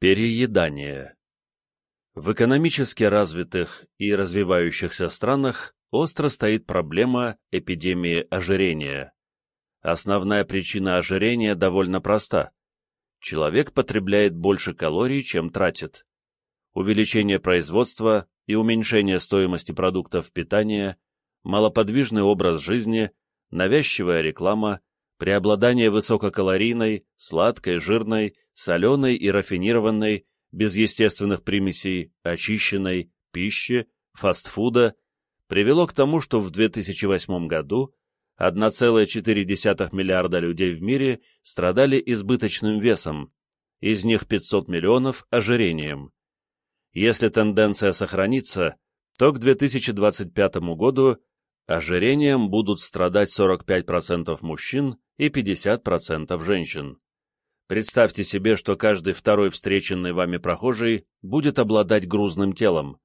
Переедание. В экономически развитых и развивающихся странах остро стоит проблема эпидемии ожирения. Основная причина ожирения довольно проста. Человек потребляет больше калорий, чем тратит. Увеличение производства и уменьшение стоимости продуктов питания, малоподвижный образ жизни, навязчивая реклама, преобладание высококалорийной, сладкой, жирной, соленой и рафинированной, без естественных примесей, очищенной, пищи, фастфуда, привело к тому, что в 2008 году 1,4 миллиарда людей в мире страдали избыточным весом, из них 500 миллионов – ожирением. Если тенденция сохранится, то к 2025 году ожирением будут страдать 45% мужчин и 50% женщин. Представьте себе, что каждый второй встреченный вами прохожий будет обладать грузным телом.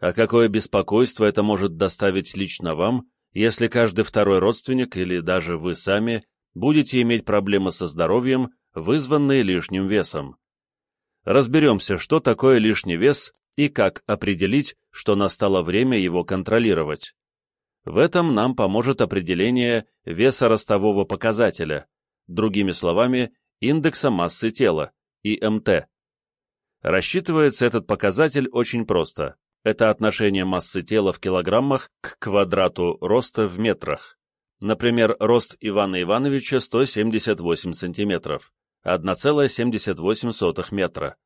А какое беспокойство это может доставить лично вам, если каждый второй родственник или даже вы сами будете иметь проблемы со здоровьем, вызванные лишним весом. Разберемся, что такое лишний вес и как определить, что настало время его контролировать. В этом нам поможет определение веса ростового показателя, другими словами, индекса массы тела, ИМТ. Рассчитывается этот показатель очень просто. Это отношение массы тела в килограммах к квадрату роста в метрах. Например, рост Ивана Ивановича 178 сантиметров, 1,78 метра,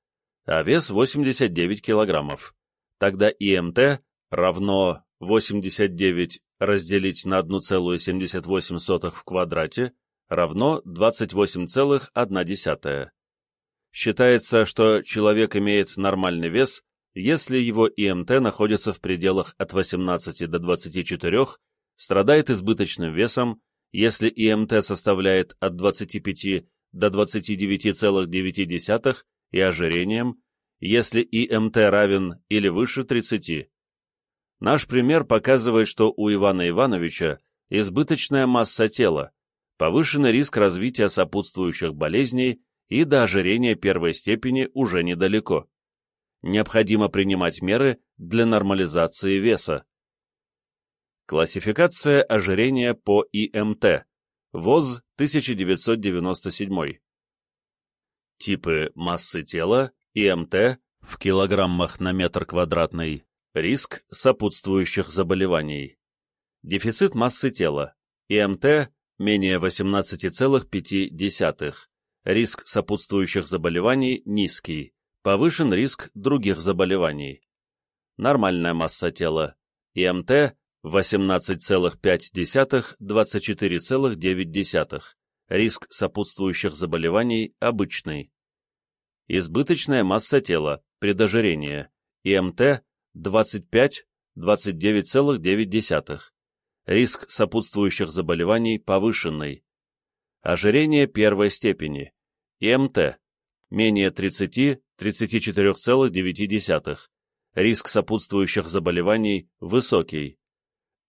а вес 89 килограммов. Тогда ИМТ равно 89 разделить на 1,78 в квадрате равно 28,1. Считается, что человек имеет нормальный вес, если его ИМТ находится в пределах от 18 до 24, страдает избыточным весом, если ИМТ составляет от 25 до 29,9 и ожирением, если ИМТ равен или выше 30. Наш пример показывает, что у Ивана Ивановича избыточная масса тела, повышенный риск развития сопутствующих болезней и до ожирения первой степени уже недалеко. Необходимо принимать меры для нормализации веса. Классификация ожирения по ИМТ. ВОЗ 1997. Типы массы тела, ИМТ в килограммах на метр квадратный, Риск сопутствующих заболеваний. Дефицит массы тела. ИМТ менее 18,5. Риск сопутствующих заболеваний низкий. Повышен риск других заболеваний. Нормальная масса тела. ИМТ 18,5-24,9. Риск сопутствующих заболеваний обычный. Избыточная масса тела, предожирение. ИМТ 25-29,9. Риск сопутствующих заболеваний повышенный. Ожирение первой степени. ИМТ. Менее 30-34,9. Риск сопутствующих заболеваний высокий.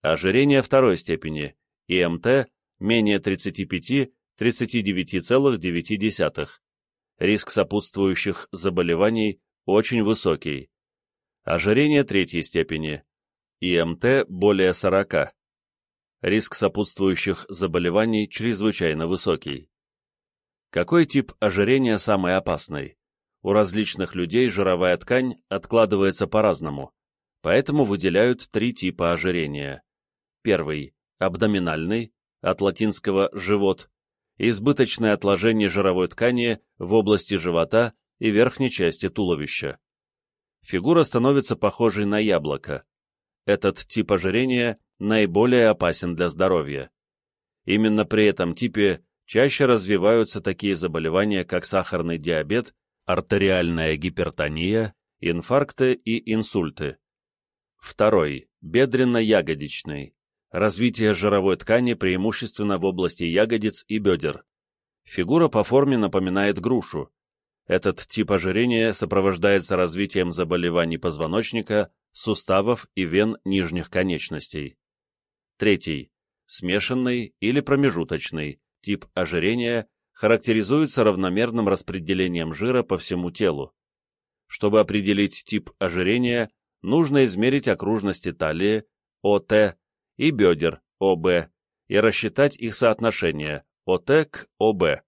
Ожирение второй степени. ИМТ. Менее 35-39,9. Риск сопутствующих заболеваний очень высокий. Ожирение третьей степени. ИМТ более 40. Риск сопутствующих заболеваний чрезвычайно высокий. Какой тип ожирения самый опасный? У различных людей жировая ткань откладывается по-разному, поэтому выделяют три типа ожирения. Первый – абдоминальный, от латинского «живот», избыточное отложение жировой ткани в области живота и верхней части туловища фигура становится похожей на яблоко. Этот тип ожирения наиболее опасен для здоровья. Именно при этом типе чаще развиваются такие заболевания, как сахарный диабет, артериальная гипертония, инфаркты и инсульты. Второй – бедренно-ягодичный. Развитие жировой ткани преимущественно в области ягодиц и бедер. Фигура по форме напоминает грушу, этот тип ожирения сопровождается развитием заболеваний позвоночника, суставов и вен нижних конечностей. Третий. Смешанный или промежуточный тип ожирения характеризуется равномерным распределением жира по всему телу. Чтобы определить тип ожирения, нужно измерить окружности талии, ОТ, и бедер, ОБ, и рассчитать их соотношение, ОТ к ОБ.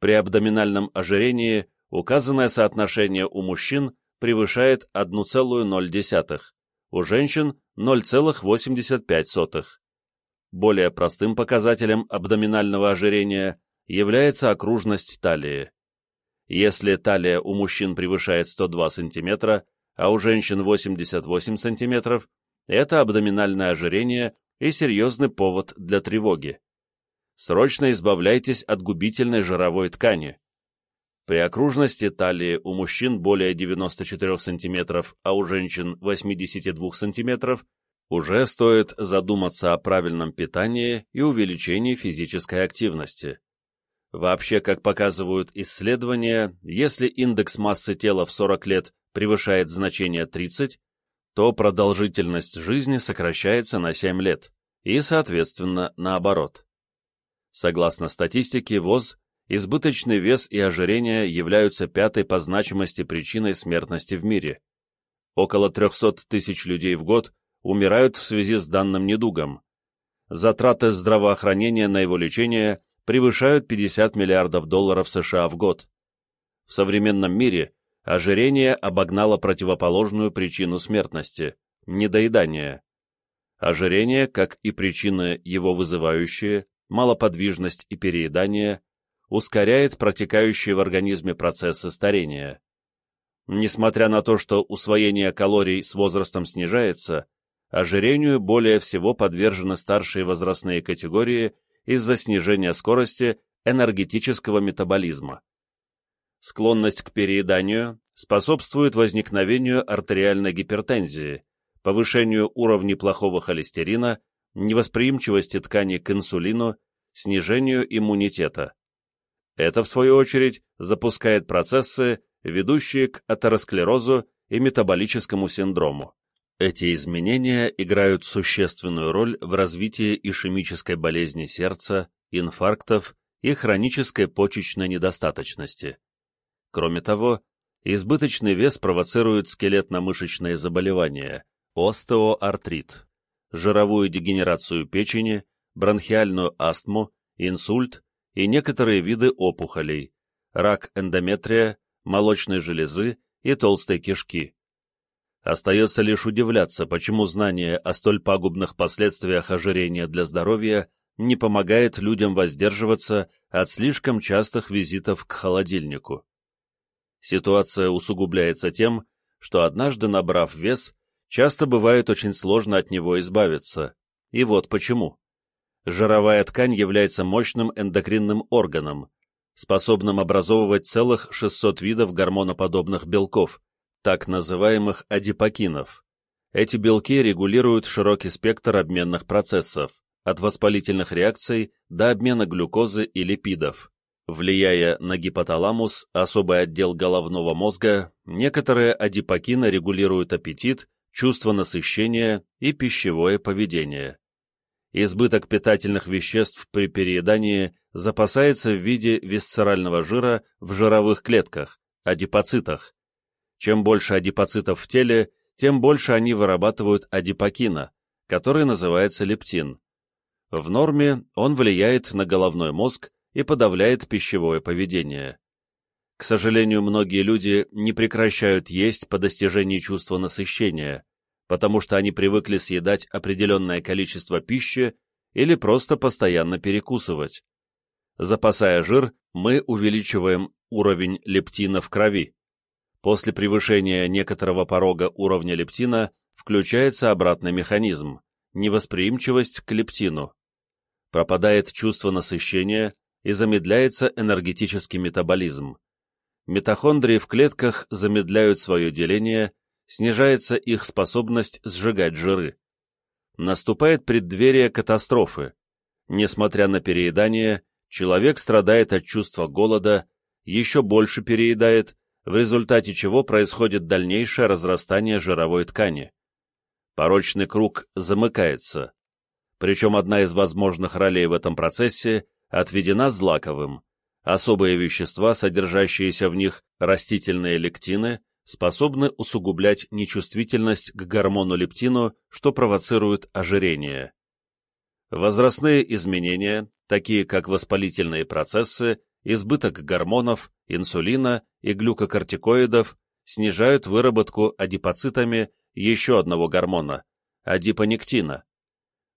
При абдоминальном ожирении указанное соотношение у мужчин превышает 1,0, у женщин 0,85. Более простым показателем абдоминального ожирения является окружность талии. Если талия у мужчин превышает 102 см, а у женщин 88 см, это абдоминальное ожирение и серьезный повод для тревоги. Срочно избавляйтесь от губительной жировой ткани. При окружности талии у мужчин более 94 см, а у женщин 82 см, уже стоит задуматься о правильном питании и увеличении физической активности. Вообще, как показывают исследования, если индекс массы тела в 40 лет превышает значение 30, то продолжительность жизни сокращается на 7 лет, и, соответственно, наоборот. Согласно статистике ВОЗ, избыточный вес и ожирение являются пятой по значимости причиной смертности в мире. Около 300 тысяч людей в год умирают в связи с данным недугом. Затраты здравоохранения на его лечение превышают 50 миллиардов долларов США в год. В современном мире ожирение обогнало противоположную причину смертности – недоедание. Ожирение, как и причины его вызывающие, малоподвижность и переедание, ускоряет протекающие в организме процессы старения. Несмотря на то, что усвоение калорий с возрастом снижается, ожирению более всего подвержены старшие возрастные категории из-за снижения скорости энергетического метаболизма. Склонность к перееданию способствует возникновению артериальной гипертензии, повышению уровней плохого холестерина, невосприимчивости ткани к инсулину, снижению иммунитета. Это, в свою очередь, запускает процессы, ведущие к атеросклерозу и метаболическому синдрому. Эти изменения играют существенную роль в развитии ишемической болезни сердца, инфарктов и хронической почечной недостаточности. Кроме того, избыточный вес провоцирует скелетно-мышечные заболевания, остеоартрит, жировую дегенерацию печени, бронхиальную астму, инсульт и некоторые виды опухолей, рак эндометрия, молочной железы и толстой кишки. Остается лишь удивляться, почему знание о столь пагубных последствиях ожирения для здоровья не помогает людям воздерживаться от слишком частых визитов к холодильнику. Ситуация усугубляется тем, что однажды набрав вес, часто бывает очень сложно от него избавиться. И вот почему. Жировая ткань является мощным эндокринным органом, способным образовывать целых 600 видов гормоноподобных белков, так называемых адипокинов. Эти белки регулируют широкий спектр обменных процессов, от воспалительных реакций до обмена глюкозы и липидов. Влияя на гипоталамус, особый отдел головного мозга, некоторые адипокины регулируют аппетит, чувство насыщения и пищевое поведение. Избыток питательных веществ при переедании запасается в виде висцерального жира в жировых клетках, адипоцитах, чем больше адипоцитов в теле, тем больше они вырабатывают адипокина, который называется лептин. В норме он влияет на головной мозг и подавляет пищевое поведение. К сожалению, многие люди не прекращают есть по достижении чувства насыщения, потому что они привыкли съедать определенное количество пищи или просто постоянно перекусывать. Запасая жир, мы увеличиваем уровень лептина в крови. После превышения некоторого порога уровня лептина включается обратный механизм – невосприимчивость к лептину. Пропадает чувство насыщения и замедляется энергетический метаболизм. Митохондрии в клетках замедляют свое деление, снижается их способность сжигать жиры. Наступает преддверие катастрофы. Несмотря на переедание, человек страдает от чувства голода, еще больше переедает в результате чего происходит дальнейшее разрастание жировой ткани. Порочный круг замыкается. Причем одна из возможных ролей в этом процессе отведена злаковым. Особые вещества, содержащиеся в них растительные лектины, способны усугублять нечувствительность к гормону лептину, что провоцирует ожирение. Возрастные изменения, такие как воспалительные процессы, избыток гормонов, инсулина и глюкокортикоидов, снижают выработку адипоцитами еще одного гормона – адипонектина.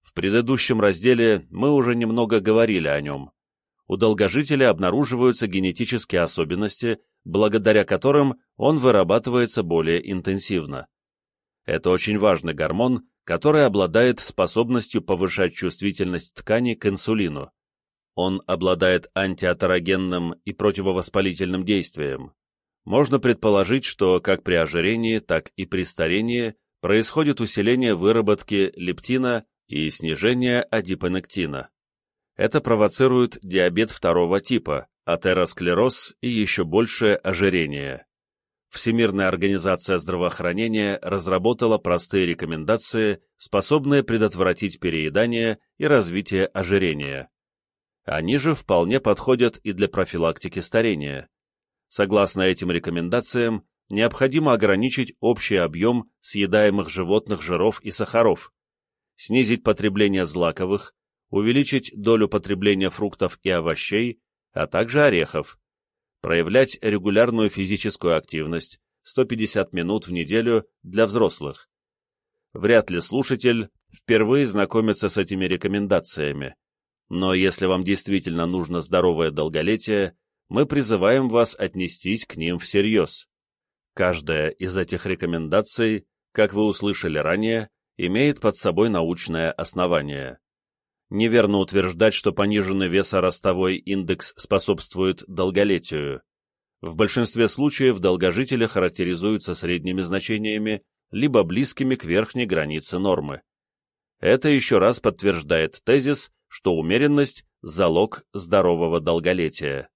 В предыдущем разделе мы уже немного говорили о нем. У долгожителя обнаруживаются генетические особенности, благодаря которым он вырабатывается более интенсивно. Это очень важный гормон, который обладает способностью повышать чувствительность ткани к инсулину. Он обладает антиатерогенным и противовоспалительным действием. Можно предположить, что как при ожирении, так и при старении происходит усиление выработки лептина и снижение адипонектина. Это провоцирует диабет второго типа, атеросклероз и еще большее ожирение. Всемирная организация здравоохранения разработала простые рекомендации, способные предотвратить переедание и развитие ожирения. Они же вполне подходят и для профилактики старения. Согласно этим рекомендациям, необходимо ограничить общий объем съедаемых животных жиров и сахаров, снизить потребление злаковых, увеличить долю потребления фруктов и овощей, а также орехов, проявлять регулярную физическую активность 150 минут в неделю для взрослых. Вряд ли слушатель впервые знакомится с этими рекомендациями, но если вам действительно нужно здоровое долголетие, мы призываем вас отнестись к ним всерьез. Каждая из этих рекомендаций, как вы услышали ранее, имеет под собой научное основание. Неверно утверждать, что пониженный весоростовой индекс способствует долголетию. В большинстве случаев долгожители характеризуются средними значениями, либо близкими к верхней границе нормы. Это еще раз подтверждает тезис, что умеренность – залог здорового долголетия.